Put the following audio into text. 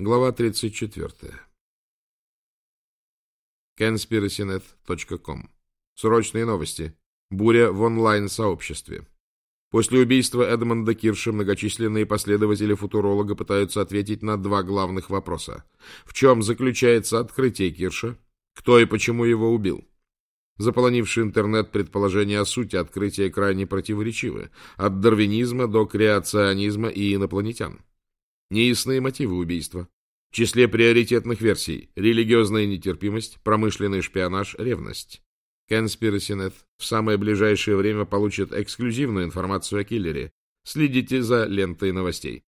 Глава 34. conspiracynet.com. Срочные новости. Буря в онлайн-сообществе. После убийства Эдмонда Кирша многочисленные последователи футуролога пытаются ответить на два главных вопроса. В чем заключается открытие Кирша? Кто и почему его убил? Заполонивший интернет предположения о сути открытия крайне противоречивы, от дарвинизма до креационизма и инопланетян. Неясные мотивы убийства. В числе приоритетных версий – религиозная нетерпимость, промышленный шпионаж, ревность. Conspiracy.net в самое ближайшее время получит эксклюзивную информацию о киллере. Следите за лентой новостей.